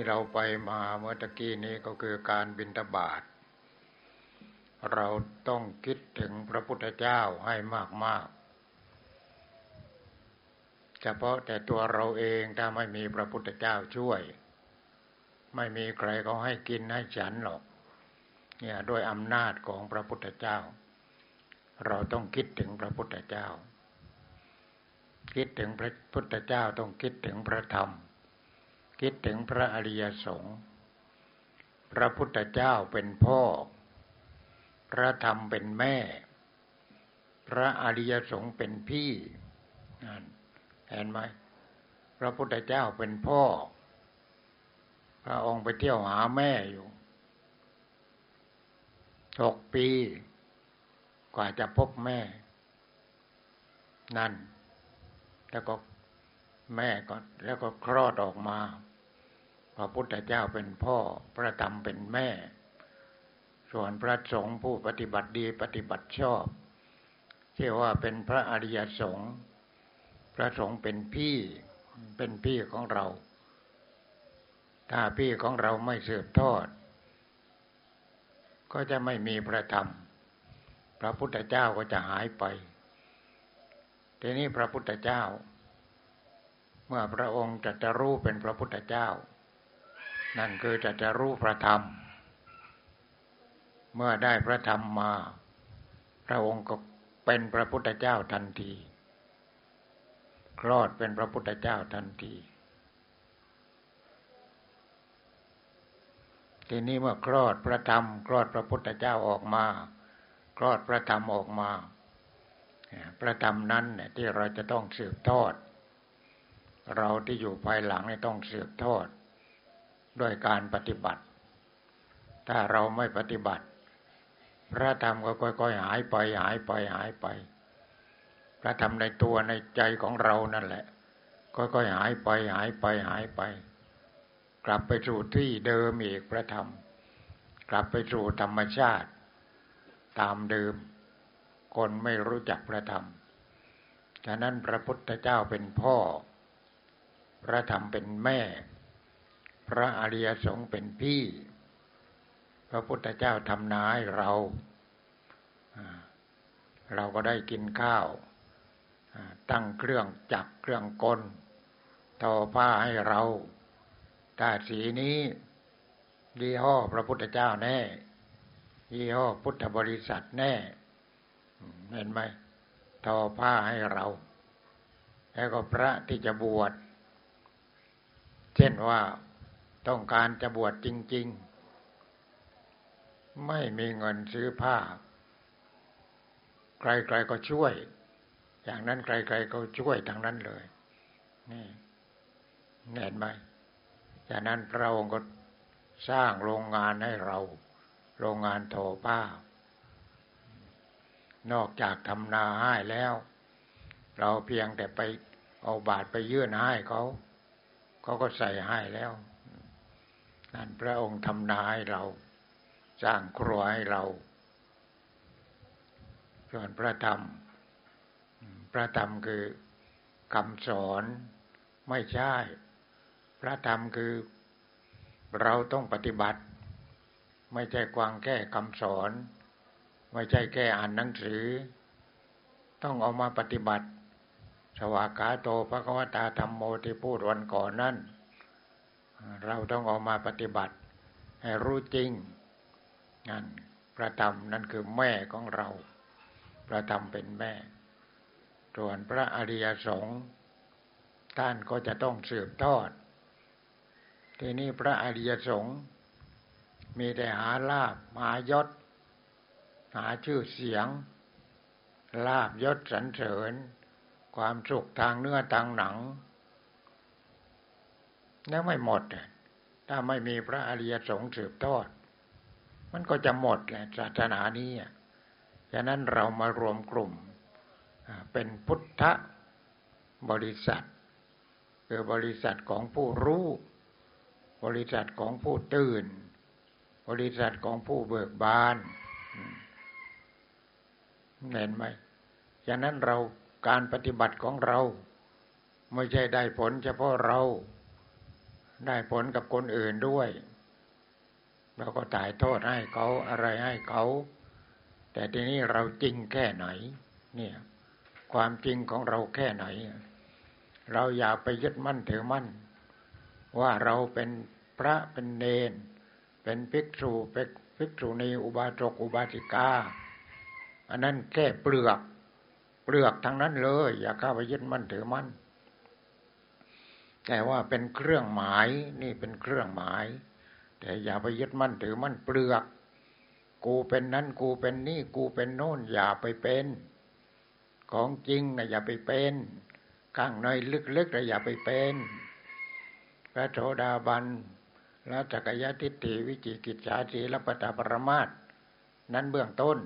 ที่เราไปมาเมื่อตะกี้นี้ก็คือการบินตบาทเราต้องคิดถึงพระพุทธเจ้าให้มากๆ เฉพาะแต่ตัวเราเองถ้าไม่มีพระพุทธเจ้าช่วย ไม่มีใครเขาให้กินให้ฉันหรอก เนี่ยด้วยอำนาจของพระพุทธเจ้า เราต้องคิดถึงพระพุทธเจ้า คิดถึงพระพุทธเจ้าต้องคิดถึงพระธรรม คิดถึงพระอริยสงฆ์พระพุทธเจ้าเป็นพ่อ พระธรรมเป็นแม่ พระอริยสงฆ์เป็นพี่นั่นเห็นไหมพระพุทธเจ้าเป็นพ่อ พระองค์ไปเที่ยวหาแม่อยู่หกปี กว่าจะพบแม่ นั่น แล้วก็แม่ก็แล้วก็คลอดออกมา ระพุทธเจ้าเป็นพ่อพระธรรมเป็นแม่ ส่วนพระสงฆ์ผู้ปฏิบัติดีปฏิบัติชอบเชื่อว่าเป็นพระอริยสงฆ์พระสงฆ์เป็นพี่เป็นพี่ของเรา ถ้าพี่ของเราไม่สืบทอด ก็จะไม่มีพระธรรม พระพุทธเจ้าก็จะหายไป ทีนี้พระพุทธเจ้า เมื่อพระองค์จะจะรู้เป็นพระพุทธเจ้า นั่นคือจะจะรู้พระธรรม เมื่อได้พระธรรมมา พระองค์ก็เป็นพระพุทธเจ้าทันที คลอดเป็นพระพุทธเจ้าทันที ทีนี้เมื่อคลอดพระธรรม คลอดพระพุทธเจ้าออกมา คลอดพระธรรมออกมา พระธรรมนั้นที่เราจะต้องสืบทอด เราที่อยู่ภายหลังนี่ต้องสืบทอด ด้วยการปฏิบัติ ถ้าเราไม่ปฏิบัติ พระธรรมก็ค่อยๆหายไปหายไปหายไป พระธรรมในตัวในใจของเรานั่นแหละ ค่อยๆหายไปหายไปหายไป กลับไปสู่ที่เดิมอีกพระธรรม กลับไปสู่ธรรมชาติ ตามเดิม คนไม่รู้จักพระธรรมฉะนั้นพระพุทธเจ้าเป็นพ่อ พระธรรมเป็นแม่ พระอริยสงฆ์เป็นพี่ พระพุทธเจ้าทำนาให้เรา เราก็ได้กินข้าว ตั้งเครื่องจักรเครื่องกลทอผ้าให้เราถ้าสีนี้ยี่ห้อพระพุทธเจ้าแน่ ยี่ห้อพุทธบริษัทแน่ เห็นไหมทอผ้าให้เรา แล้วก็พระที่จะบวช เช่นว่า ต้องการจะบวชจริง ๆ ไม่มีเงินซื้อผ้า ใครๆก็ช่วย อย่างนั้นใครๆก็ช่วยทางนั้นเลย นี่เห็นไหมจากนั้นพระองค์ก็สร้างโรงงานให้เรา โรงงานโถผ้า นอกจากทำนาให้แล้ว เราเพียงแต่ไปเอาบาทไปยื่นให้เขา เขาก็ใส่ให้แล้ว นั่นพระองค์ทำนาให้เราสร้างครัวให้เรา ส่วนพระธรรม พระธรรมคือคำสอนไม่ใช่ พระธรรมคือเราต้องปฏิบัติ ไม่ใช่กวางแก้คำสอน ไม่ใช่แก้อ่านหนังสือ ต้องเอามาปฏิบัติ สวากาโตพระกวตาธรรมโมที่พูดวันก่อนนั่น เราต้องออกมาปฏิบัติ ให้รู้จริงนั่นพระธรรมนั่นคือแม่ของเรา พระธรรมเป็นแม่ ส่วนพระอริยสงฆ์ท่านก็จะต้องสืบทอด ทีนี้พระอริยสงฆ์มีแต่หาลาบหายศ หาชื่อเสียง ลาบยศสรรเสริญ ความสุขทางเนื้อทางหนัง แล้วไม่หมด ถ้าไม่มีพระอริยสงฆ์สืบทอด มันก็จะหมดแหละศาสนานี้ฉะนั้นเรามารวมกลุ่ม เป็นพุทธบริษัท คือบริษัทของผู้รู้ บริษัทของผู้ตื่น บริษัทของผู้เบิกบานเห็นไหมฉะนั้นเราการปฏิบัติของเรา ไม่ใช่ได้ผลเฉพาะเรา ได้ผลกับคนอื่นด้วย เราก็ถ่ายโทษให้เขาอะไรให้เขา แต่ทีนี้เราจริงแค่ไหน เนี่ย ความจริงของเราแค่ไหน เราอย่าไปยึดมั่นถือมั่น ว่าเราเป็นพระเป็นเนน เป็นภิกษุเป็นภิกษุณีอุบาสกอุบาสิกา อันนั้นแค่เปลือก เปลือกทั้งนั้นเลย อย่าเข้าไปยึดมั่นถือมั่น แต่ว่าเป็นเครื่องหมายนี่เป็นเครื่องหมาย แต่อย่าไปยึดมั่นถือมั่นเปลือก กูเป็นนั้นกูเป็นนี่ กูเป็นโน่นอย่าไปเป็น ของจริงนะอย่าไปเป็นข้างในลึกๆนะอย่าไปเป็น พระโสดาบันและจักรยทิฏฐิวิจิกิจฉาสีละปตาปรมาตนั้นเบื้องต้น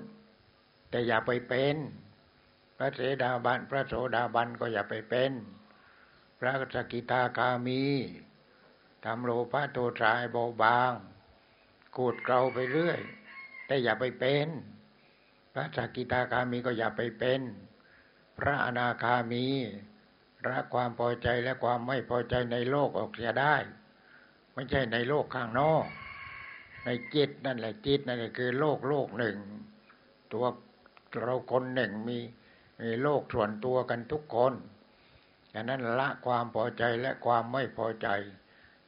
แต่อย่าไปเป็น พระเสดาบันพระโสดาบันก็อย่าไปเป็น พระสกิตาคามีทำโลภะโทสะให้เบาบางกูดเกลาไปเรื่อย แต่อย่าไปเป็น พระสกิตาคามีก็อย่าไปเป็น พระอนาคามีรักความพอใจและความไม่พอใจในโลกออกเสียได้ ไม่ใช่ในโลกข้างนอก ในจิตนั่นแหละจิตนั่นแหละคือโลกโลกหนึ่ง ตัวเราคนหนึ่งมีมีโลกส่วนตัวกันทุกคน ดังนั้นละความพอใจและความไม่พอใจ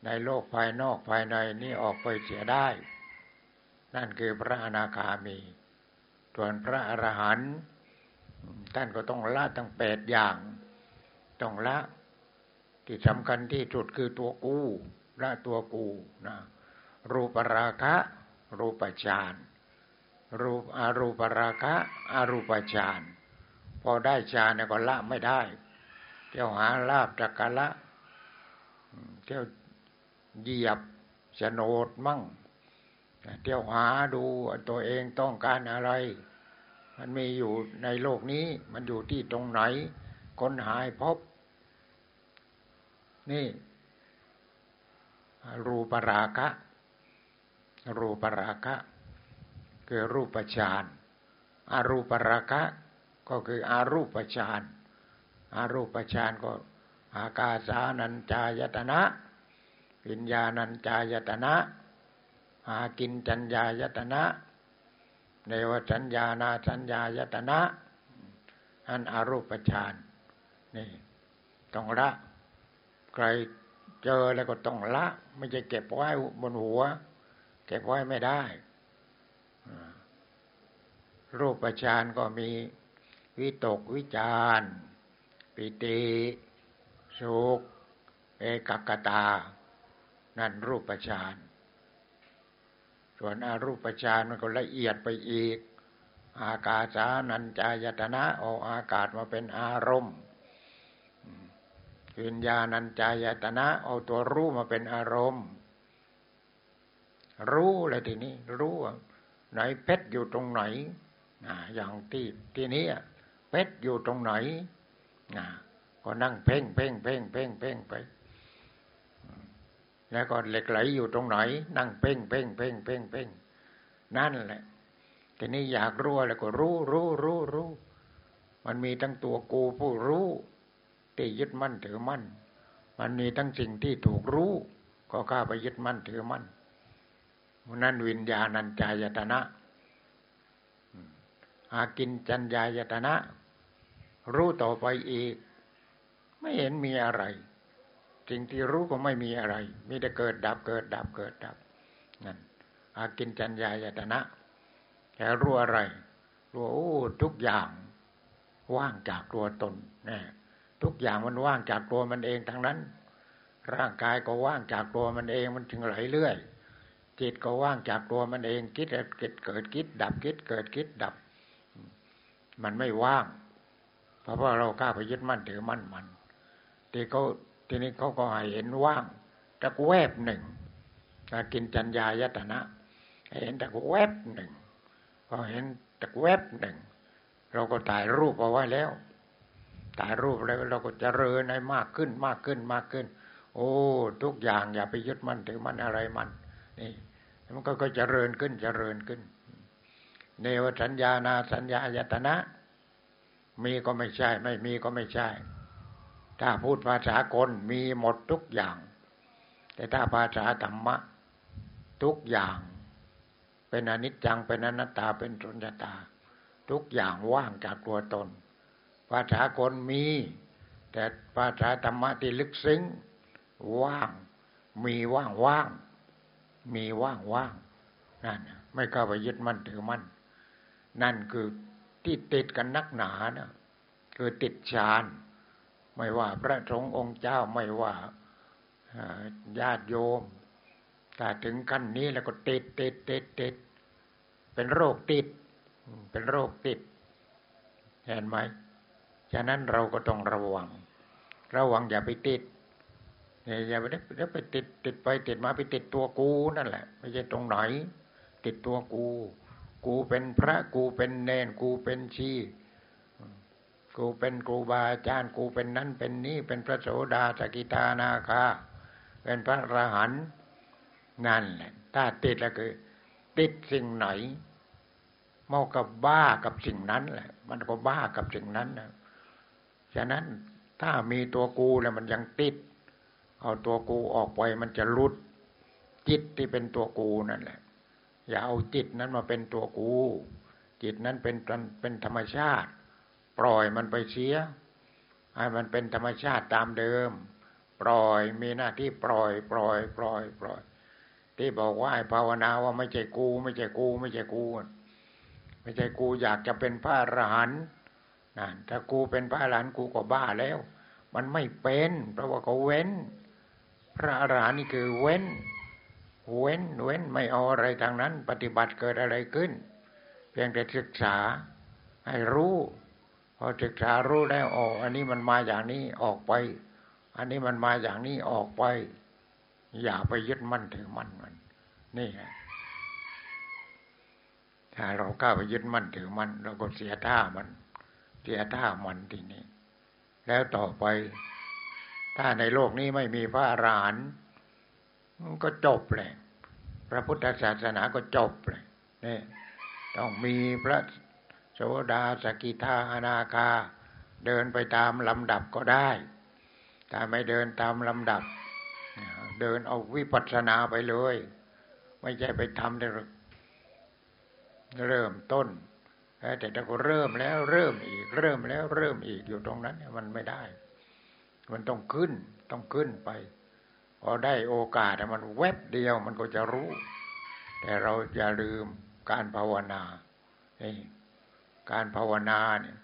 ในโลกภายนอกภายในนี่ออกไปเสียได้ นั่นคือพระอนาคามี ส่วนพระอรหันต์ท่านก็ต้องละตั้งแปดอย่าง ต้องละที่สำคัญที่สุดคือตัวกูละตัวกูนะรูปราคะ รูปฌานรูปอารูปราคะอารูปฌานพอได้ฌานก็ละไม่ได้ ที่ยวหาลาบจักละเที่ยวเหยียบโฉนดมั่งเที่ยวหาดูตัวเองต้องการอะไร มันมีอยู่ในโลกนี้ มันอยู่ที่ตรงไหน คนหายพบ นี่ รูปราคะ รูปราคะ คือรูปฌานอารูปราคะ ก็คืออารูปฌาน อารูปฌานก็อากาสานัญจายตนะ วิญญาณัญจายตนะหากินจัญญายตนะเนวสัญญานาสัญญายตนะ อันอารูปฌานนี่ต้องละใครเจอแล้วก็ต้องละ ไม่จะเก็บไว้บนหัว เก็บไว้ไม่ได้รูปฌานก็มีวิตกวิจาร ปิติสุขเอกกตา นั่นรูปฌานส่วนอารูปฌานมันก็ละเอียดไปอีก อากาสานัญจายตนะเอาอากาศมาเป็นอารมณ์วิญญาณัญจายตนะเอาตัวรู้มาเป็นอารมณ์ รู้เลยทีนี้ รู้ว่าไหนเพชรอยู่ตรงไหนอย่างที่ที่นี้เพชรอยู่ตรงไหน ก็นั่งเพ่งเพ่งเพ่งเพ่งเพ่งไป แล้วก็เหล็กไหลอยู่ตรงไหน นั่งเพ่งเพ่งเพ่งเพ่งเพ่งนั่นแหละทีนี้อยากรู้แล้วก็รู้รู้รู้รู้มันมีทั้งตัวกูผู้รู้ที่ยึดมั่นถือมั่น มันมีทั้งสิ่งที่ถูกรู้ ก็ข้าไปยึดมั่นถือมั่นนั่นวิญญาณัญจายตนะอากินจัญญายตนะ รู้ต่อไปอีก ไม่เห็นมีอะไร สิ่งที่รู้ก็ไม่มีอะไร มีแต่เกิดดับเกิดดับเกิดดับนั่นอากินจัญญายตนะแค่รู้อะไรรู้โอ้ทุกอย่างว่างจากตัวตนนะทุกอย่างมันว่างจากตัวมันเองทั้งนั้น ร่างกายก็ว่างจากตัวมันเองมันถึงไหลเรื่อยจิตก็ว่างจากตัวมันเองคิดเกิดเกิดคิดดับคิดเกิดคิดดับ มันไม่ว่าง เพราะว่าเรากล้าไปยึดมั่นถือมั่นมันที่เขาทีนี้เขาก็ให้เห็นว่างตะแวบหนึ่งการกินจัญญายตนะ เห็นตะแวบหนึ่งพอเห็นตะแวบหนึ่ง เราก็ถ่ายรูปเอาไว้แล้วถ่ายรูปแล้วเราก็จเจริญให้มากขึ้นมากขึ้นมากขึ้น โอ้ทุกอย่างอย่าไปยึดมั่นถือมันอะไรมันนี่มันก็ก็เจริญขึ้นเจริญขึ้น เนวสัญญานาสัญญายตนะ มีก็ไม่ใช่ ไม่มีก็ไม่ใช่ ถ้าพูดภาษากลมีหมดทุกอย่าง แต่ถ้าภาษาธรรมะ ทุกอย่าง เป็นอนิจจังเป็นอนัตตาเป็นสุญญตา ทุกอย่างว่างจากตัวตน ภาษาคนมี แต่ภาษาธรรมะที่ลึกซึ้ง ว่าง มีว่างว่างมีว่างว่างนั่นไม่เข้าไปยึดมั่นถือมั่นนั่นคือ ที่ติดกันนักหนานะคือติดฌานไม่ว่าพระสงฆ์องค์เจ้าไม่ว่าญาติโยมถ้าถึงขั้นนี้แล้วก็ติดติดติดติดเป็นโรคติด เป็นโรคติด เห็นไหมฉะนั้นเราก็ต้องระวัง ระวังอย่าไปติดอย่าไปไปติดติดไปติดมาไปติดตัวกูนั่นแหละ ไม่ใช่ตรงไหน ติดตัวกู กูเป็นพระกูเป็นเนนกูเป็นชีกูเป็นครูบาอาจารย์กูเป็นนั้นเป็นนี้เป็นพระโสดาสกิตานาคา เป็นพระอรหันต์นั่นแหละถ้าติดแล้วคือ ติดสิ่งไหนเมากับบ้ากับสิ่งนั้นแหละ มันก็บ้ากับสิ่งนั้นนะฉะนั้นถ้ามีตัวกูแล้วมันยังติด เอาตัวกูออกไปมันจะรุดจิตที่เป็นตัวกูนั่นแหละ อย่าเอาจิตนั้นมาเป็นตัวกู จิตนั้นเป็นเป็นธรรมชาติ ปล่อยมันไปเสียให้มันเป็นธรรมชาติตามเดิม ปล่อยมีหน้าที่ปล่อย ปล่อย ปล่อย ปล่อย ที่บอกว่าให้ภาวนาว่าไม่ใช่กู ไม่ใช่กู ไม่ใช่กูไม่ใช่กูอยากจะเป็นพระอรหันต์นั่นถ้ากูเป็นพระอรหันต์กูก็บ้าแล้ว มันไม่เป็น เพราะว่าเขาเว้น พระอรหันต์นี่คือเว้น เว้นเว้นไม่เอาอะไรทางนั้น ปฏิบัติเกิดอะไรขึ้น เพียงแต่ศึกษาให้รู้ พอศึกษารู้แล้วอ๋ออันนี้มันมาอย่างนี้ออกไป อันนี้มันมาอย่างนี้ออกไป อย่าไปยึดมั่นถือมั่นมัน นี่ไงถ้าเราก้าไปยึดมั่นถือมั่นเราก็เสียท่ามัน เสียท่ามันทีนี้แล้วต่อไป ถ้าในโลกนี้ไม่มีพระอรหันต์ มันก็จบเลยพระพุทธศาสนาก็จบเลยนี่ต้องมีพระโสดาสกิทาอนาคา เดินไปตามลำดับก็ได้แต่ไม่เดินตามลำดับ เดินเอาวิปัสสนาไปเลย ไม่ใช่ไปทำแต่เริ่มต้นแต่ถ้าก็เริ่มแล้วเริ่มอีก เริ่มแล้วเริ่มอีกอยู่ตรงนั้น มันไม่ได้ มันต้องขึ้นต้องขึ้นไป พอได้โอกาสมันแวบเดียวมันก็จะรู้ แต่เราอย่าลืมการภาวนาการภาวนาเนี่ย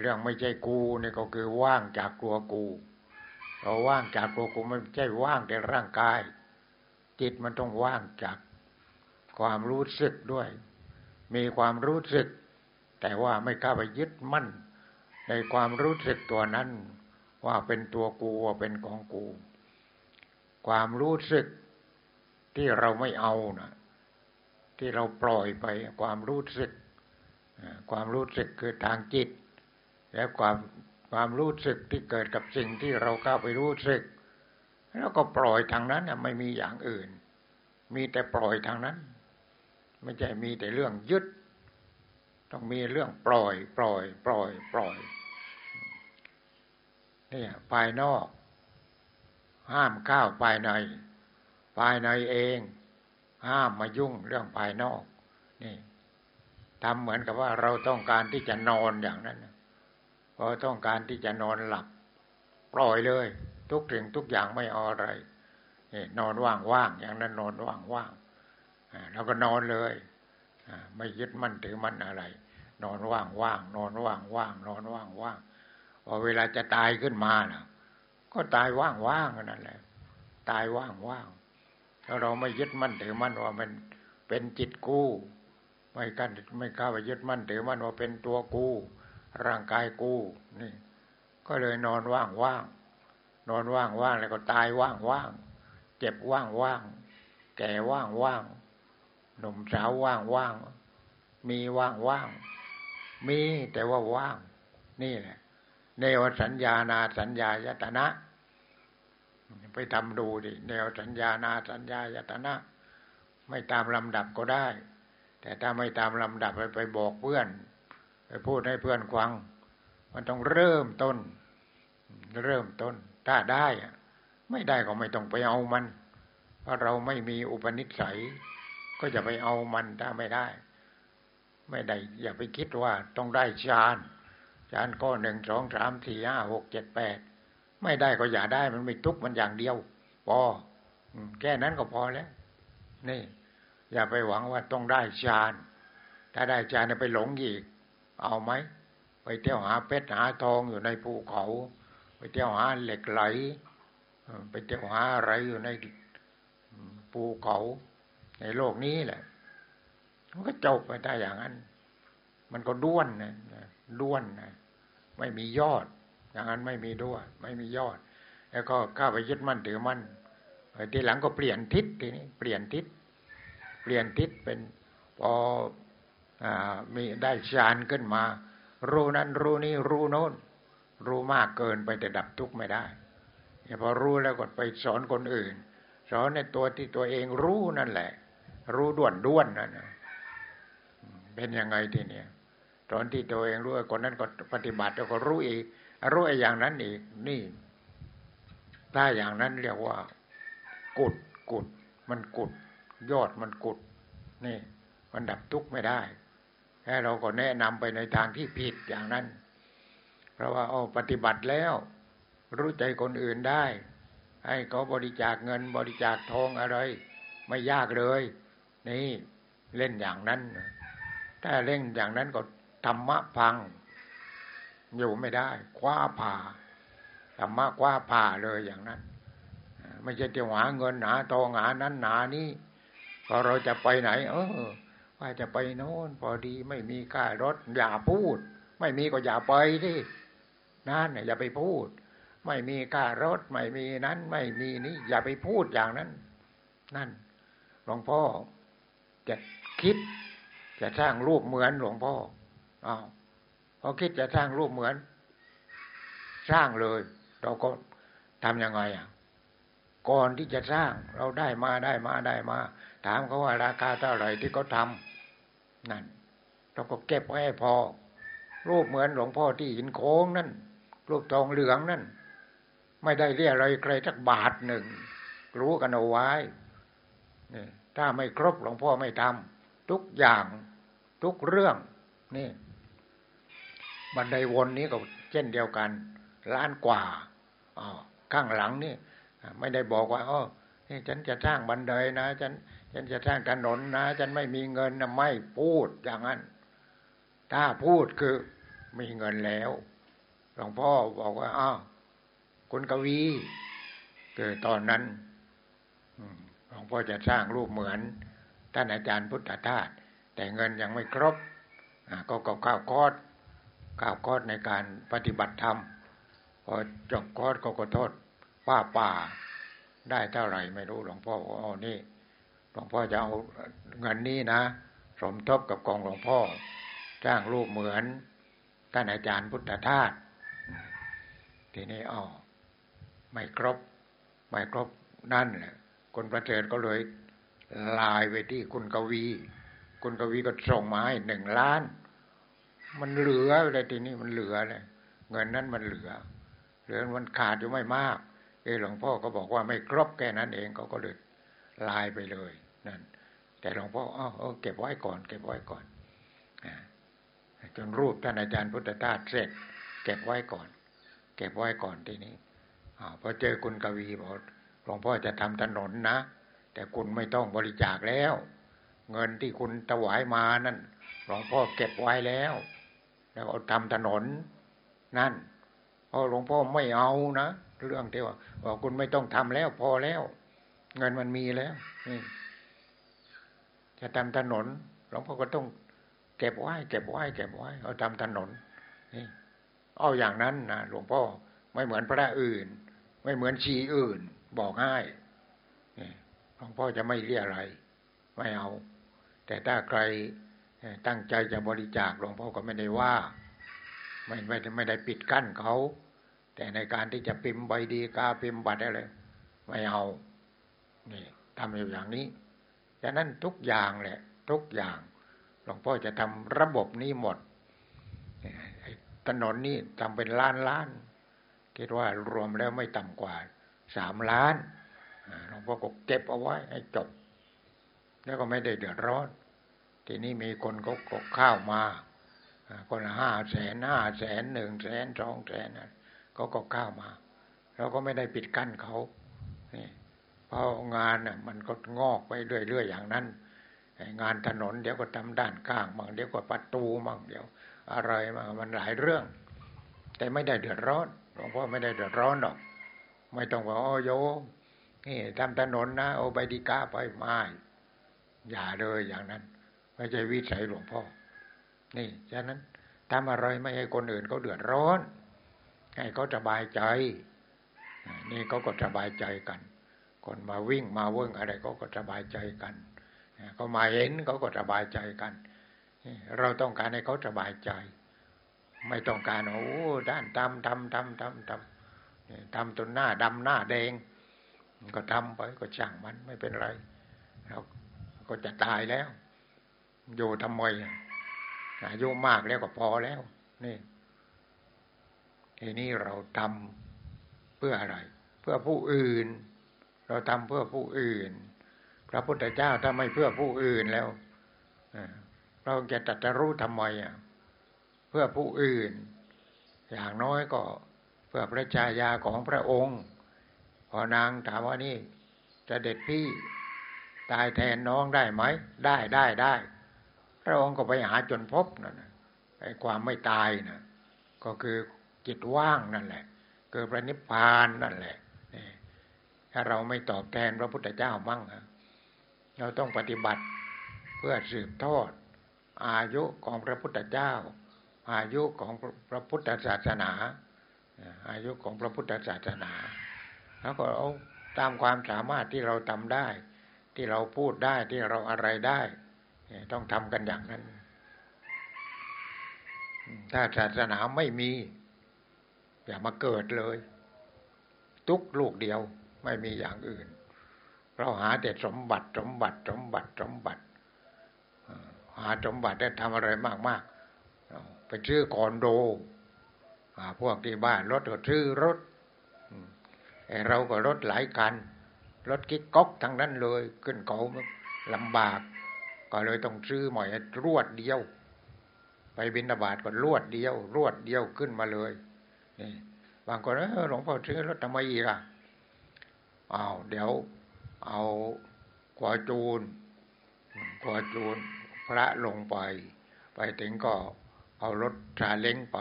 เรื่องไม่ใช่กูนี่ก็คือว่างจากกลัวกูเราว่างจากกลัวกูไม่ใช่ว่างแต่ร่างกาย จิตมันต้องว่างจากความรู้สึกด้วย มีความรู้สึก แต่ว่าไม่กล้าไปยึดมั่น ในความรู้สึกตัวนั้น ว่าเป็นตัวกูว่าเป็นของกู ความรู้สึกที่เราไม่เอานะที่เราปล่อยไปความรู้สึก ความรู้สึกคือทางจิต และความความรู้สึกที่เกิดกับสิ่งที่เราก้าไปรู้สึก แล้วก็ปล่อยทางนั้นไม่มีอย่างอื่น มีแต่ปล่อยทางนั้น ไม่ใช่มีแต่เรื่องยึด ต้องมีเรื่องปล่อย ปล่อย ปล่อย ปล่อยนี่ภายนอก ห้ามก้าวภายใน ภายในเอง ห้ามมายุ่งเรื่องภายนอกนี่ทำเหมือนกับว่าเราต้องการที่จะนอนอย่างนั้นพอต้องการที่จะนอนหลับ ปล่อยเลย ทุกสิ่งทุกอย่างไม่เอาอะไรนี่นอนว่างๆอย่างนั้นนอนว่างเราก็นอนเลยไม่ยึดมั่นถือมั่นอะไร นอนว่างว่างนอนว่างว่างนอนว่างว่างพอเวลาจะตายขึ้นมานะ ก็ตายว่างว่างนั่นแหละ ตายว่างว่างถ้าเราไม่ยึดมั่นถือมั่นว่ามันเป็นจิตกู้ไม่กันไม่เข้าไปยึดมั่นถือมั่นว่าเป็นตัวกู้ร่างกายกู้นี่ ก็เลยนอนว่างว่างนอนว่างว่างแล้วก็ตายว่างว่างเจ็บว่างว่างแก่ว่างว่างหนุ่มสาวว่างว่างมีว่างว่างมีแต่ว่าว่าง นี่แหละ เนวสัญญานาสัญญายตนะ ไปทำดูดิเนวสัญญานาสัญญายตนะ ไม่ตามลำดับก็ได้ แต่ถ้าไม่ตามลำดับไปไปบอกเพื่อน ไปพูดให้เพื่อนฟัง มันต้องเริ่มต้น เริ่มต้น ถ้าได้ไม่ได้ก็ไม่ต้องไปเอามันเพราะเราไม่มีอุปนิสัย ก็อย่าไปเอามันถ้าไม่ได้ ไม่ได้ อย่าไปคิดว่าต้องได้ฌาน ฌานก็หนึ่งสองสามสี่ห้าหกเจ็ดแปดไม่ได้ก็อย่าได้มันไม่ทุกมันอย่างเดียวพอแค่นั้นก็พอแล้ว นี่ อย่าไปหวังว่าต้องได้ฌาน ถ้าได้ฌานไปหลงอีก เอาไหมไปเที่ยวหาเพชรหาทองอยู่ในภูเขา ไปเที่ยวหาเหล็กไหลไปเที่ยวหาอะไรอยู่ในภูเขาในโลกนี้แหละ มันก็จบไปได้อย่างนั้น มันก็ด้วนนะด้วนนะ ไม่มียอด อย่างนั้นไม่มีด้วนไม่มียอด แล้วก็ข้าไปยึดมั่นถือมั่นทีหลังก็เปลี่ยนทิศทีนี้เปลี่ยนทิศ เปลี่ยนทิศเป็นพออมีได้ฌานขึ้นมา รู้นั้นรู้นี้รู้โน้น รู้มากเกินไปแต่ดับทุกข์ไม่ได้พอรู้แล้วก็ไปสอนคนอื่น สอนในตัวที่ตัวเองรู้นั่นแหละ รู้ด้วนด้วนนั่นเป็นยังไงทีเนี้ย ตอนที่ตัวเองรู้คนนั้นก็ปฏิบัติแล้วก็รู้อีก รู้ไอ้อย่างนั้นอีก นี่ถ้าอย่างนั้นเรียกว่า กุดกุด มันกุด ยอดมันกุด นี่ มันดับทุกข์ไม่ได้แค่เราก็แนะนำไปในทางที่ผิดอย่างนั้น เพราะว่าโอ้ปฏิบัติแล้ว รู้ใจคนอื่นได้ ให้เขาบริจาคเงินบริจาคทองอะไร ไม่ยากเลย นี่เล่นอย่างนั้น ถ้าเล่นอย่างนั้นก็ ธรรมะพัง อยู่ไม่ได้ คว้าผ่าธรรมะคว้าผ่าเลยอย่างนั้น ไม่ใช่จะหาเงินหาทองหานั้นหานี้พอเราจะไปไหน เออ ว่าจะไปโน่นพอดีไม่มีค่ารถ อย่าพูด ไม่มีก็อย่าไปที่นั่นอย่าไปพูด ไม่มีค่ารถ ไม่มีนั้น ไม่มีนี้ อย่าไปพูดอย่างนั้น นั่นหลวงพ่อจะคิดจะสร้างรูปเหมือนหลวงพ่อ อ้าวพอคิดจะสร้างรูปเหมือน สร้างเลย เราก็ทำยังไงอะก่อนที่จะสร้างเราได้มาได้มาได้มา ถามเขาว่าราคาเท่าไหร่ที่เขาทำนั่นเราก็เก็บไว้พอ รูปเหมือนหลวงพ่อที่หินโค้งนั่น รูปทองเหลืองนั่น ไม่ได้เรียอะไรใครสักบาทหนึ่ง รู้กันเอาไว้นี่ถ้าไม่ครบหลวงพ่อไม่ทำทุกอย่างทุกเรื่องนี่ บันไดวนนี้ก็เช่นเดียวกัน ล้านกว่าอ๋อข้างหลังนี่ไม่ได้บอกว่าอ๋อฉันจะสร้างบันไดนะฉันฉันจะสร้างถนนนะ ฉันไม่มีเงินนะไม่พูดอย่างนั้น ถ้าพูดคือมีเงินแล้วหลวงพ่อบอกว่าอ้าวคุณกวีเกิดตอนนั้นหลวงพ่อจะสร้างรูปเหมือนท่านอาจารย์พุทธทาสแต่เงินยังไม่ครบก็ก็ข้าวคอด ข้าวคอดในการปฏิบัติธรรม พอจบคอดก็ขอโทษป้าป่าได้เท่าไหร่ไม่รู้หลวงพ่ออ๋อนี่หลวงพ่อจะเอาเงินนี้นะ สมทบกับกองหลวงพ่อ จ้างรูปเหมือนท่านอาจารย์พุทธทาสทีนี้อ๋อไม่ครบ ไม่ครบนั่นแหละคนประเสริฐก็เลยลายไปที่คุณกวี คุณกวีก็ส่งมาให้หนึ่งล้าน มันเหลือเลยทีนี้มันเหลือเลยเงินนั้นมันเหลือ เหลือมันขาดอยู่ไม่มาก เออหลวงพ่อก็บอกว่าไม่ครบแค่นั้นเองเขาก็เลยลายไปเลยนั่นแต่หลวงพ่ออ๋อเก็บไว้ก่อน เก็บไว้ก่อนจนรูปท่านอาจารย์พุทธทาสเสร็จ เก็บไว้ก่อน เก็บไว้ก่อนทีนี้อพอเจอคุณกวีบอกหลวงพ่อจะทำถนนนะ แต่คุณไม่ต้องบริจาคแล้ว เงินที่คุณถวายมานั่นหลวงพ่อเก็บไว้แล้ว แล้วเอาทำถนนนั่นพอหลวงพ่อไม่เอานะเรื่องที่ว่าบอกคุณไม่ต้องทำแล้ว พอแล้ว เงินมันมีแล้วนี่จะทำถนนหลวงพ่อก็ต้องเก็บไว้เก็บไว้เก็บไว้เอาทำถนนนี่เอาอย่างนั้นนะหลวงพ่อไม่เหมือนพระอื่น ไม่เหมือนชีอื่น บอกง่ายหลวงพ่อจะไม่เรียอะไร ไม่เอา แต่ถ้าใคร ตั้งใจจะบริจาคหลวงพ่อก็ไม่ได้ว่า ไม่ไม่ไม่ได้ปิดกั้นเขา แต่ในการที่จะพิมพ์ใบดีกาพิมพ์บัตรอะไรไม่เอานี่ทำอยู่อย่างนี้ฉะนั้นทุกอย่างแหละ ทุกอย่างหลวงพ่อจะทำระบบนี้หมดถนนนี่ทำเป็นล้านล้านคิดว่ารวมแล้วไม่ต่ำกว่าสามล้านหลวงพ่อก็เก็บเอาไว้ให้จบ แล้วก็ไม่ได้เดือดร้อน ทีนี้มีคนก็กข้าวมาคนห้าแสนห้าแสนหนึ่งแสนสองแสนเขาก็ข้าวมาเราก็ไม่ได้ปิดกั้นเขานี่เพราะงานน่ะมันก็งอกไปเรื่อยๆอย่างนั้น งานถนนเดี๋ยวก็ทำด้านข้างบางเดี๋ยวก็ประตูบางเดี๋ยว อะไรมามันหลายเรื่อง แต่ไม่ได้เดือดร้อนหลวงพ่อไม่ได้เดือดร้อนหรอก ไม่ต้องว่าโอ้โยนี่ทำถนนนะ โอใบดีกาไปไม่อย่าเลยอย่างนั้น ไม่ใช่วิสัยหลวงพ่อ นี่ฉะนั้นทำอะไรไม่ให้คนอื่นเขาเดือดร้อน ให้เขาสบายใจ นี่เขาก็สบายใจกัน คนมาวิ่งมาเวิ่งอะไรเขาก็สบายใจกันเขามาเห็นเขาก็สบายใจกัน เราต้องการให้เขาสบายใจ ไม่ต้องการโอ้ด้านทำทำทำทำทำทำจนหน้าดำหน้าแดง ก็ทำไปก็ช่างมันไม่เป็นไรเราก็จะตายแล้ว อยู่ทำไมอายุมากแล้วก็พอแล้ว นี่ทีนี้เราทำเพื่ออะไร เพื่อผู้อื่น เราทำเพื่อผู้อื่น พระพุทธเจ้าถ้าไม่เพื่อผู้อื่นแล้วเราจะตัดจะรู้ทำไมอะ เพื่อผู้อื่น อย่างน้อยก็เพื่อพระชายาของพระองค์ พอนางถามว่านี่จะเด็ดพี่ตายแทนน้องได้ไหม ได้ได้ได้ พระองค์ก็ไปหาจนพบนั่นไอ้ความไม่ตายนะก็คือจิตว่างนั่นแหละ เกิดพระนิพพานนั่นแหละถ้าเราไม่ตอบแทนพระพุทธเจ้าบ้างเราต้องปฏิบัติเพื่อสืบทอด อายุของพระพุทธเจ้า อายุของพระพุทธศาสนา อายุของพระพุทธศาสนา แล้วก็เอาตามความสามารถที่เราทำได้ ที่เราพูดได้ที่เราอะไรได้ ต้องทำกันอย่างนั้น ถ้าศาสนาไม่มี อย่ามาเกิดเลย ทุกลูกเดียวไม่มีอย่างอื่น เราหาแต่สมบัติสมบัติสมบัติสมบัติ หาสมบัติได้ทำอะไรมากๆ ไปซื้อคอนโดพวกที่บ้านรถก็ซื้อรถเราก็รถหลายคันรถกิ๊กก๊อกทั้งนั้นเลย ขึ้นเขาลำบาก ก็เลยต้องซื้อหมอยรวดเดียว ไปบินบาตก็รวดเดียว รวดเดียวขึ้นมาเลยนี่บางคนเออหลวงพ่อซื้อรถทำไมอีกอะอ้าวเดี๋ยวเอาขวาจูนขวาจูนพระลงไป ไปถึงก็เอารถตราเล้งไป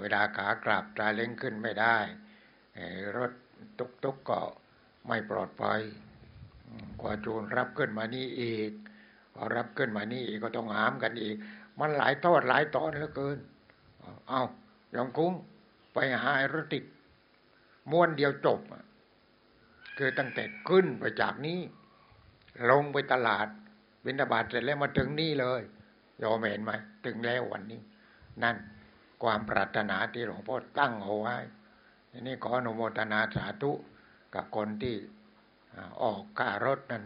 เวลาขากลับตราเล้งขึ้นไม่ได้รถตุกตุกก็ไม่ปลอดภัยกว่าจูนรับขึ้นมานี่อีก พอรับขึ้นมานี่ก็ต้องหามกันอีก มันหลายทอดหลายตอนเหลือเกิน เอายองคุ้งไปหารถติดม้วนเดียวจบคือตั้งแต่ขึ้นไปจากนี้ ลงไปตลาดบินาบาตเสร็จแล้วมาถึงนี่เลยยอมเห็นไหมถึงแล้ววันนี้ นั่นความปรารถนาที่หลวงพ่อตั้งเอาไว้นี่ขออนุโมทนาสาธุกับคนที่ออกค่ารถนั้น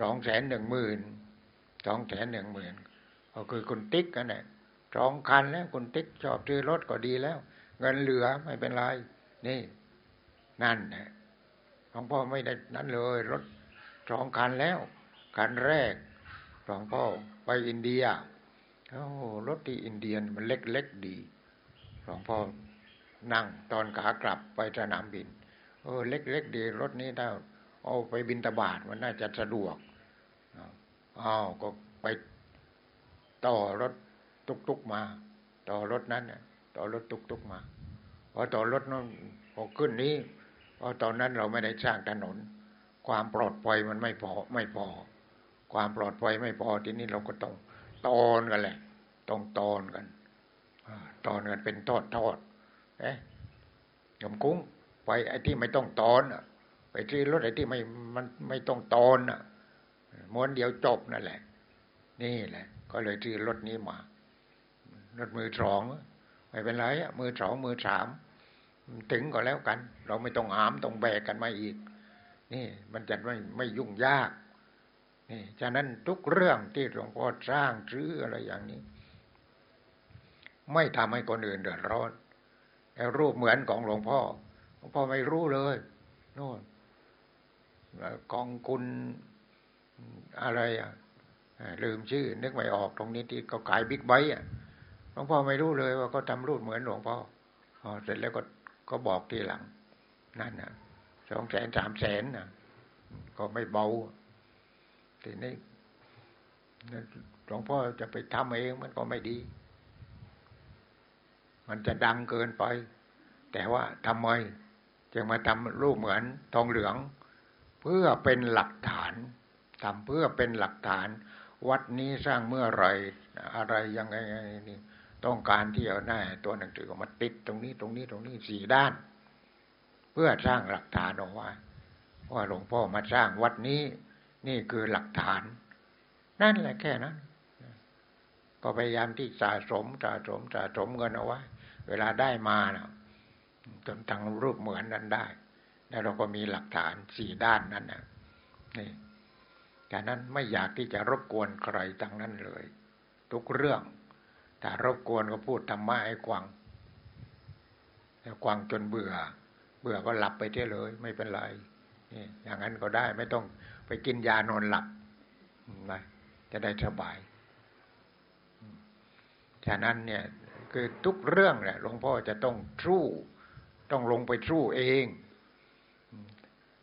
สองแสนหนึ่งหมื่น สองแสนหนึ่งหมื่นก็คือคุณติ๊กกันแหละสองคันแล้วคุณติ๊กชอบซื้อรถก็ดีแล้ว เงินเหลือไม่เป็นไร นี่ นั่นแหละหลวงพ่อไม่ได้นั่นเลย รถสองคันแล้ว คันแรกหลวงพ่อไปอินเดียโอ้รถที่อินเดียมันเล็กๆดีหลวงพ่อนั่งตอนขากลับไปสนามบิน เออเล็กๆดีรถนี้ถ้าเอาไปบินตบาทมันน่าจะสะดวก อ้าวก็ไปต่อรถตุกตุกมา ต่อรถนั้นเนี่ยต่อรถตุกตุกมาพอต่อรถนั้นพอขึ้นนี้เพราะตอนนั้นเราไม่ได้สร้างถนน ความปลอดภัยมันไม่พอไม่พอ ความปลอดภัยไม่พอทีนี้เราก็ต้องตอนกันแหละต้องตอนกันตอนกันเป็นทอดทอดเอ๊ะยมกุ้งไปไอ้ที่ไม่ต้องตอนไปที่รถไอ้ที่ไม่มันไม่ต้องตอนอะ ม้วนเดียวจบนั่นแหละ นี่แหละ ก็เลยซื้อรถนี้มารถมือสองไม่เป็นไรอะมือสองมือสามถึงก็แล้วกัน เราไม่ต้องหามต้องแบกกันมาอีก นี่มันจะไม่ไม่ยุ่งยากนี่ฉะนั้นทุกเรื่องที่หลวงพ่อสร้างซื้ออะไรอย่างนี้ ไม่ทำให้คนอื่นเดือดร้อนไอ้รูปเหมือนของหลวงพ่อหลวงพ่อไม่รู้เลยโน่นกองคุณ อะไรอะลืมชื่อ นึกไม่ออกตรงนี้ที่เขาขายบิ๊กไบค์อะหลวงพ่อไม่รู้เลยว่าเขาทำรูปเหมือนหลวงพ่อพอเสร็จแล้วก็ก็บอกทีหลัง นั่นนะสองแสนสามแสนนะก็ไม่เบาทีนี้หลวงพ่อจะไปทำเองมันก็ไม่ดี มันจะดังเกินไป แต่ว่าทำไมจึงมาทำรูปเหมือนทองเหลือง เพื่อเป็นหลักฐาน ทำเพื่อเป็นหลักฐาน วัดนี้สร้างเมื่อไรอะไรยังไงนี่ต้องการที่เอาหน้าตัวหนังสือมาติดตรงนี้ตรงนี้ตรงนี้สี่ด้าน เพื่อสร้างหลักฐานเอาไว้ว่าหลวงพ่อมาสร้างวัดนี้นี่คือหลักฐาน นั่นแหละแค่นั้นก็พยายามที่สะสมสะสมสะสมเงินเอาไว้เวลาได้มานะจนทางรูปเหมือนนั้นได้ แล้วเราก็มีหลักฐานสี่ด้านนั้นนะนี่ แต่นั้นไม่อยากที่จะรบกวนใครทั้งนั้นเลย ทุกเรื่องถ้ารบกวนก็พูดธรรมะให้กวางแล้วกวางจนเบื่อ เบื่อก็หลับไปเที่ยเลย ไม่เป็นไรนี่อย่างนั้นก็ได้ไม่ต้องไปกินยานอนหลับนะจะได้สบาย ฉะนั้นเนี่ย คือทุกเรื่องเนี่ยหลวงพ่อจะต้องสู้ต้องลงไปสู้เอง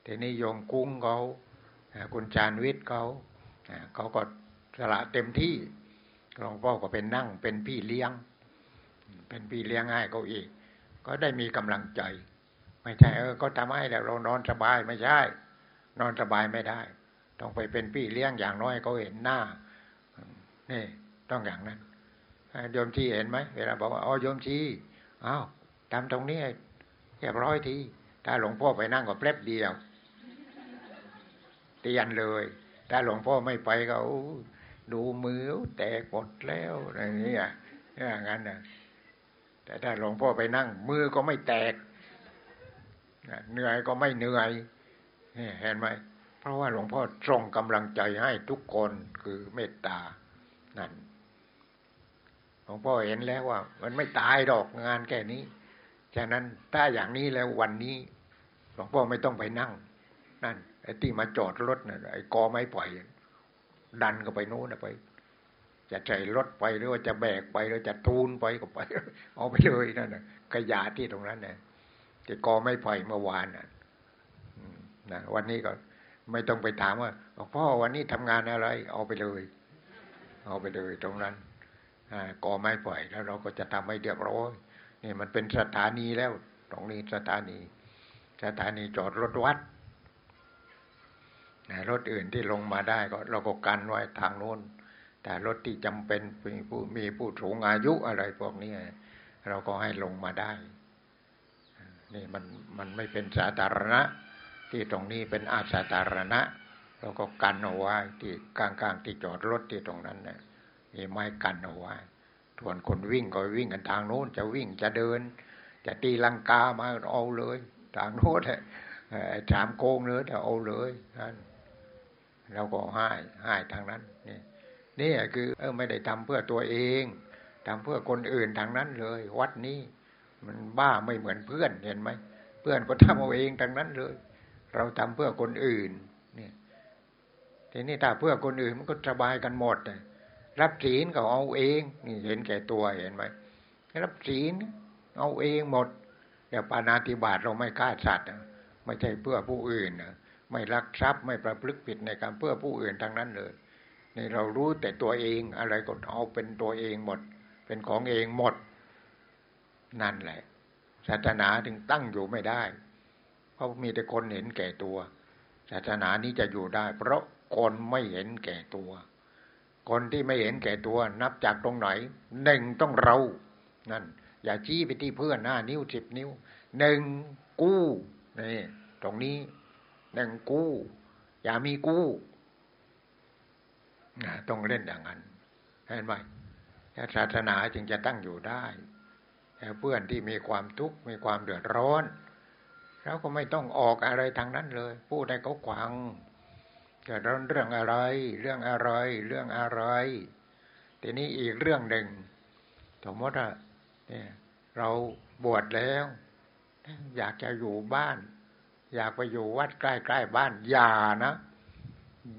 ทีนี้โยมกุ้งเขา คุณจานวิทย์เขาเขาก็สละเต็มที่หลวงพ่อก็เป็นนั่ง เป็นพี่เลี้ยง เป็นพี่เลี้ยงให้เขาอีก ก็ได้มีกำลังใจ ไม่ใช่เออก็ทำให้แล้วเรานอนสบายไม่ใช่ นอนสบายไม่ได้ ต้องไปเป็นพี่เลี้ยงอย่างน้อยเขาเห็นหน้านี่ต้องอย่างนั้นโยมชีเห็นไหมเวลาบอกว่าอ๋อโยมชีอ้าวทำตรงนี้เรียบร้อยทีถ้าหลวงพ่อไปนั่งก็แป๊บเดียว ตียนเลย ถ้าหลวงพ่อไม่ไปก็ดูมือแตกหมดแล้วอะไรนี้อะอย่างนั้นนะแต่ถ้าหลวงพ่อไปนั่ง มือก็ไม่แตกเหนื่อยก็ไม่เหนื่อยเห็นไหมเพราะว่าหลวงพ่อทรงกำลังใจให้ทุกคนคือเมตตานั่นหลวงพ่อเห็นแล้วว่า มันไม่ตายดอกงานแค่นี้ฉะนั้นถ้าอย่างนี้แล้ววันนี้หลวงพ่อไม่ต้องไปนั่ง นั่น อ้ที่มาจอดรถน่ะไอ้กอไม้ปล่อย ดันก็ไปโน้นไป จะใช้รถไปหรือว่าจะแบกไปหรือจะทูนไปก็ไป เอาไปเลยนั่นนะขยะที่ตรงนั้นเนะที่กอไม่ปล่อยเมื่อวานนะนะวันนี้ก็ไม่ต้องไปถามว่าพ่อวันนี้ทำงานอะไร เอาไปเลย เอาไปเลยตรงนั้นก่อไม้ปล่อยแล้วเราก็จะทำให้เรียบร้อยนี่มันเป็นสถานีแล้ว ตรงนี้สถานี สถานีจอดรถวัด รถอื่นที่ลงมาได้ก็เราก็กันไว้ทางโน้น แต่รถที่จำเป็นมีผู้มีผู้สูงอายุอะไรพวกนี้เราก็ให้ลงมาได้นี่มันมันไม่เป็นสาธารณะ ที่ตรงนี้เป็นอาสาธารณะ เราก็กันเอาไว้ที่กลางๆที่จอดรถที่ตรงนั้นเนี่ยมีไม้กันเอาไว้ส่วนคนวิ่งก็วิ่งกันทางโน้น จะวิ่งจะเดิน จะตีลังกามาเอาเลย ทางโน้นสามโค้งเลยเอาเลยนั่น เราก็ให้ให้ทางนั้นนี่นี่คือเออไม่ได้ทำเพื่อตัวเองทำเพื่อคนอื่นทางนั้นเลย วัดนี้มันบ้าไม่เหมือนเพื่อนเห็นไหมเพื่อนก็ทำเอาเองทางนั้นเลย เราทำเพื่อคนอื่นเนี่ยทีนี้ถ้าเพื่อคนอื่นมันก็สบายกันหมดรับศีลก็เอาเองนี่เห็นแก่ตัวเห็นไหมรับศีลเอาเองหมดเดี๋ยวปานาติบาตเราไม่ฆ่าสัตว์ไม่ใช่เพื่อผู้อื่นนะ ไม่รักทรัพย์ไม่ประพฤติผิดในการเพื่อผู้อื่นทั้งนั้นเลยนี่เรารู้แต่ตัวเองอะไรก็เอาเป็นตัวเองหมด เป็นของเองหมด นั่นแหละศาสนาถึงตั้งอยู่ไม่ได้เพราะมีแต่คนเห็นแก่ตัว ศาสนานี้จะอยู่ได้ เพราะคนไม่เห็นแก่ตัว คนที่ไม่เห็นแก่ตัว นับจากตรงไหนหนึ่งต้องเรา นั่น อย่าชี้ไปที่เพื่อนหน้านิ้วสิบนิ้วหนึ่งกู้นี่ตรงนี้ หนึ่งกู้ อย่ามีกู้ต้องเล่นอย่างนั้นเห็นไหมศาสนาจึงจะตั้งอยู่ได้เพื่อนที่มีความทุกข์มีความเดือดร้อนเราก็ไม่ต้องออกอะไรทางนั้นเลย พูดให้เขาขวางเกิดร้อนเรื่องอะไร เรื่องอะไร เรื่องอะไรทีนี้อีกเรื่องหนึ่งสมมติว่าเนี่ย เราบวชแล้ว อยากจะอยู่บ้าน อยากไปอยู่วัดใกล้ๆบ้านอย่านะ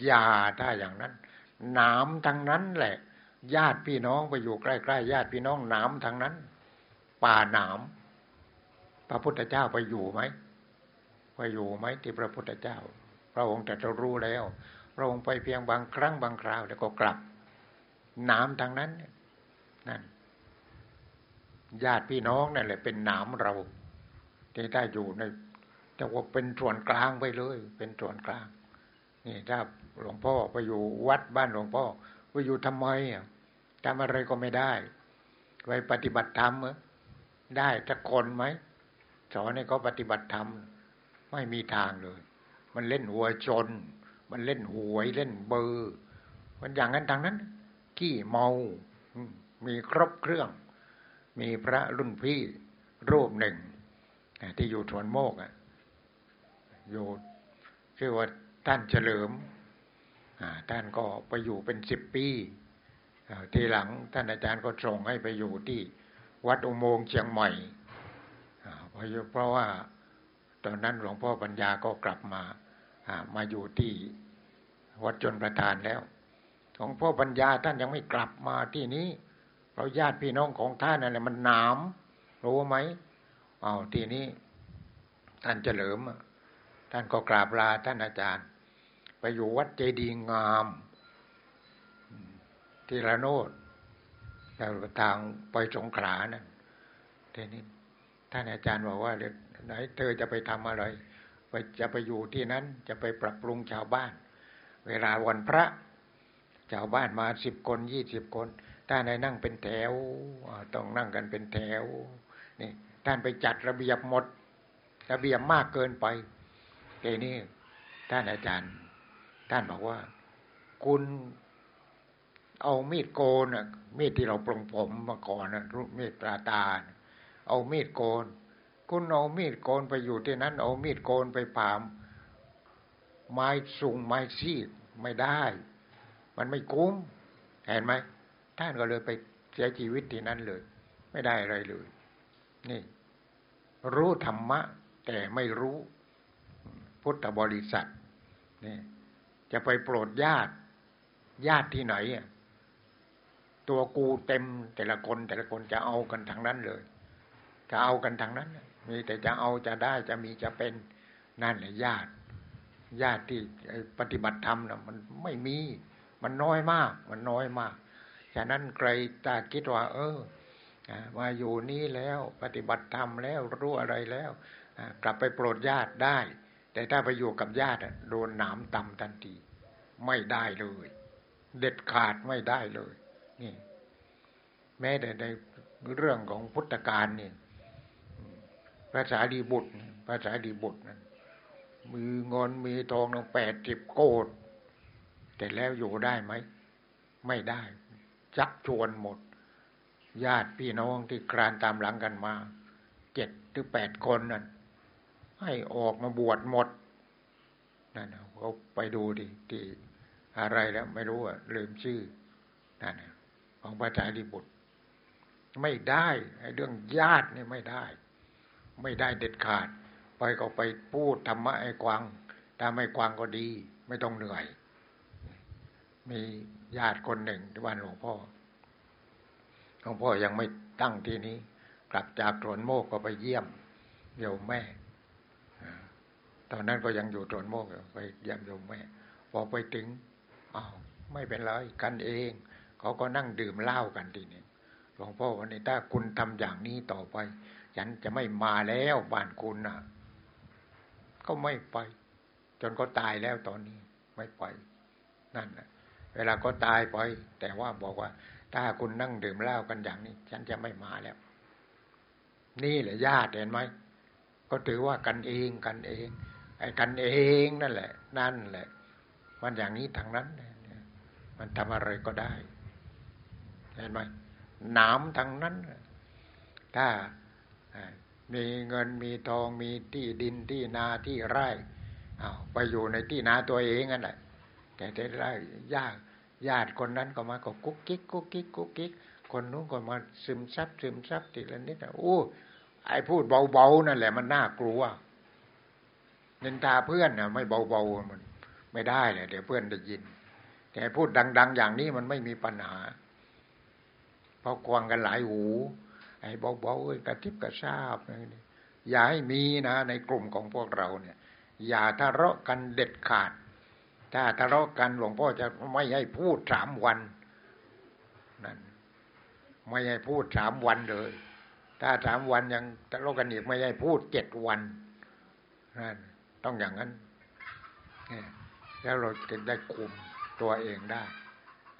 อย่าถ้าอย่างนั้นหนามทั้งนั้นแหละ ญาติพี่น้องไปอยู่ใกล้ๆญาติพี่น้องหนามทั้งนั้น ป่าหนามพระพุทธเจ้าไปอยู่ไหมไปอยู่ไหมที่พระพุทธเจ้า พระองค์แต่จะรู้แล้ว พระองค์ไปเพียงบางครั้งบางคราวแล้วก็กลับหนามทางนั้นนั่นญาติพี่น้องนั่นแหละเป็นหนามเราที่ได้อยู่ใน จะว่าเป็นส่วนกลางไปเลย เป็นส่วนกลาง นี่ถ้าหลวงพ่อไปอยู่วัดบ้านหลวงพ่อไปอยู่ทำไมอะทำอะไรก็ไม่ได้ไปปฏิบัติธรรมได้สักคนไหมสอนให้เขาปฏิบัติธรรมไม่มีทางเลย มันเล่นหัวชน มันเล่นหวยเล่นเบอร์ มันอย่างนั้นทางนั้น ขี้เมา มีครบเครื่อง มีพระรุ่นพี่รูปหนึ่งที่อยู่ทวนโมกอะ อยู่ชื่อว่าท่านเฉลิมท่านก็ไปอยู่เป็นสิบปีทีหลังท่านอาจารย์ก็ส่งให้ไปอยู่ที่วัดอุโมงค์เชียงใหม่เพราะว่าตอนนั้นหลวงพ่อปัญญาก็กลับมามาอยู่ที่วัดจนประธานแล้วหลวงพ่อปัญญาท่านยังไม่กลับมาที่นี้เพราะญาติพี่น้องของท่านนั่นแหละมันหนามรู้ไหมเอาทีนี้ท่านเฉลิม ท่านก็กราบลาท่านอาจารย์ ไปอยู่วัดเจดีงามที่ระโนดทางไปสงขลานั่นทีนี้ท่านอาจารย์บอกว่าไหนเธอจะไปทำอะไรไปจะไปอยู่ที่นั้นจะไปปรับปรุงชาวบ้าน เวลาวันพระ ชาวบ้านมาสิบคนยี่สิบคนท่านให้นั่งเป็นแถวต้องนั่งกันเป็นแถวนี่ท่านไปจัดระเบียบหมด ระเบียบมากเกินไป เอนี่ท่านอาจารย์ ท่านบอกว่า คุณเอามีดโกนอะมีดที่เราปรงผมมาก่อนนะรูปมีดปลาตาเอามีดโกน คุณเอามีดโกนไปอยู่ที่นั้น เอามีดโกนไปผาม ไม้สูงไม้ซีดไม่ได้ มันไม่คุ้มเห็นไหมท่านก็เลยไปเสียชีวิตที่นั้นเลย ไม่ได้อะไรเลย นี่ รู้ธรรมะ แต่ไม่รู้ พุทธบริษัทเนี่ยจะไปโปรดญาติ ญาติที่ไหนอะตัวกูเต็มแต่ละคนแต่ละคนจะเอากันทางนั้นเลย จะเอากันทางนั้น มีแต่จะเอาจะได้จะมีจะเป็นนั่นแหละญาติ ญาติที่ปฏิบัติธรรมนะมันไม่มี มันน้อยมาก มันน้อยมากฉะนั้นใครตาคิดว่า เออมาอยู่นี้แล้วปฏิบัติธรรมแล้วรู้อะไรแล้วกลับไปโปรดญาติได้ แต่ถ้าไปอยู่กับญาติโดนหนามตำทันที ไม่ได้เลย เด็ดขาดไม่ได้เลย นี่ แม้แต่ในเรื่องของพุทธการนี่ภาษาดีบุตรภาษาดีบุตรนั้นมีเงินมีทองตั้งแปดสิบโกดแต่แล้วอยู่ได้ไหม ไม่ได้ จักชวนหมด ญาติพี่น้องที่คลานตามหลังกันมา เจ็ดหรือแปดคนนั่น ให้ออกมาบวชหมดนั่นเขาไปดูดิที่อะไรแล้ว ไม่รู้อะลืมชื่อนั่นของพระสารีบุตร ไม่ได้ไอ้เรื่องญาตินี่ไม่ได้ ไม่ได้เด็ดขาด ไปก็ไปพูดธรรมะไอ้กวางถ้าไม่กวางก็ดี ไม่ต้องเหนื่อย มีญาติคนหนึ่งที่บ้านหลวงพ่อหลวงพ่อยังไม่ตั้งที่นี้ กลับจากตรวนโมกก็ไปเยี่ยมโยมแม่ ตอนนั้นก็ยังอยู่ตรวนโมกไปยี่ยมยมแม่พอไปถึงอ้าวไม่เป็นไรกันเอง เขาก็นั่งดื่มเหล้ากันทีนี้หลวงพ่อวันนี้ถ้าคุณทำอย่างนี้ต่อไป ฉันจะไม่มาแล้วบ้านคุณนะ่ะ ก็ไม่ไป จนก็ตายแล้วตอนนี้ ไม่ไปนั่นนะเวลาก็ตายไป แต่ว่าบอกว่า ถ้าคุณนั่งดื่มเหล้ากันอย่างนี้ ฉันจะไม่มาแล้ว นี่แหละญาติเห็นไหมก็ถือว่ากันเองกันเอง ไอ้กันเองนั่นแหละ นั่นแหละ มันอย่างนี้ทางนั้น มันทำอะไรก็ได้ เห็นไหมหนามทั้งนั้น ถ้ามีเงินมีทองมีที่ดินที่นาที่ไร่เอาไปอยู่ในที่นาตัวเองนั่นแหละแต่ได้ไร่ญาติญาติคนนั้นก็มาก็กุ๊กกิ๊กกุ๊กกิ๊กกุ๊กกิ๊กคนนู้นก็มาซึมซับซึมซับทีละนิดโอ้ไอ้พูดเบาๆนั่นแหละมันน่ากลัว นินทาเพื่อนนะไม่เบาๆมันไม่ได้เลยเดี๋ยวเพื่อนได้ยิน แต่พูดดัง ๆ อย่างนี้มันไม่มีปัญหาเพราะกวงกันหลายหู ไอ้เบาๆกระทิบกระซาบอย่าให้มีนะ ในกลุ่มของพวกเราเนี่ย อย่าทะเลาะกันเด็ดขาด ถ้าทะเลาะกันหลวงพ่อจะไม่ให้พูดสามวันนั่นไม่ให้พูดสามวันเลย ถ้าสามวันยังทะเลาะกันอีกไม่ให้พูดเจ็ดวันนั่น ต้องอย่างนั้นแล้วเราจะได้คุมตัวเองได้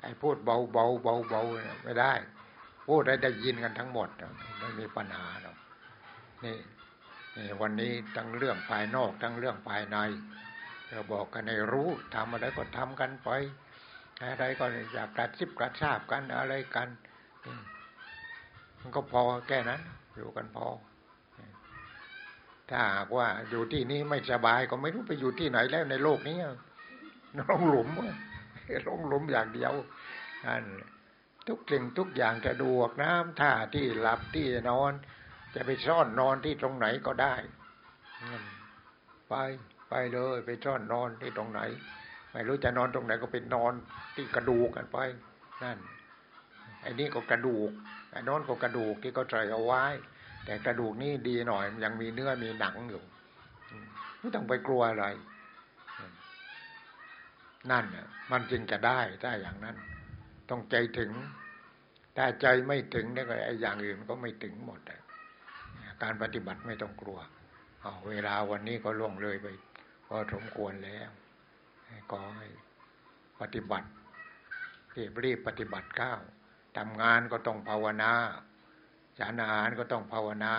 ไอ้พูดเบาเบาเบาเบาไม่ได้ พูดได้ได้ยินกันทั้งหมดไม่มีปัญหาหรอกนี่นี่วันนี้ทั้งเรื่องภายนอกทั้งเรื่องภายในเราบอกกันในรู้ทำอะไรก็ทำกันไปอะไรก็อยากกระซิบกระซาบกันอะไรกัน มันก็พอแค่นั้น อยู่กันพอ ถ้าหากว่าอยู่ที่นี้ไม่สบายก็ไม่รู้ไปอยู่ที่ไหนแล้วในโลกนี้ลงหลุมลงหลุมอย่างเดียวนั่นทุกสิ่งทุกอย่างจะดวกน้ำท่าที่หลับที่นอน จะไปซ่อนนอนที่ตรงไหนก็ได้ไปไปเลย ไปซ่อนนอนที่ตรงไหน ไม่รู้จะนอนตรงไหนก็ไปนอนที่กระดูกกันไป นั่นไอ้นี่ก็กระดูกไอ้นอนก็กระดูกที่เขาใส่เอาไว้ แต่กระดูกนี่ดีหน่อย ยังมีเนื้อมีหนังอยู่ไม่ต้องไปกลัวอะไร นั่นมันจึงจะได้ได้อย่างนั้น ต้องใจถึง ถ้าใจไม่ถึงนี่ก็ไอ้อย่างอื่นก็ไม่ถึงหมดการปฏิบัติไม่ต้องกลัว เอาเวลาวันนี้ก็ล่วงเลยไปพอสมควรแล้วก็ให้ปฏิบัติรีบรีบปฏิบัติก้าวทำงานก็ต้องภาวนา จานอาหารก็ต้องภาวนา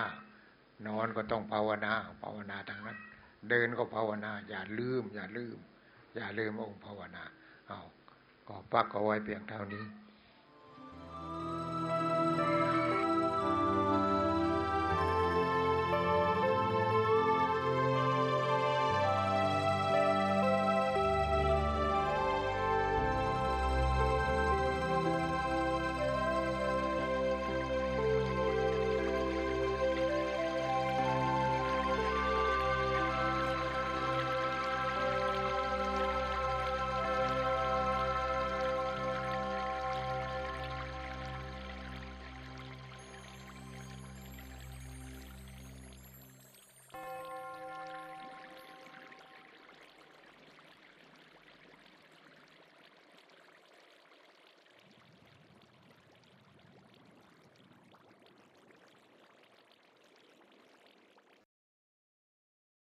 นอนก็ต้องภาวนา ภาวนาทั้งนั้น เดินก็ภาวนา อย่าลืม อย่าลืม อย่าลืมองค์ภาวนา เอาก็ปักเอาไว้เพียงเท่านี้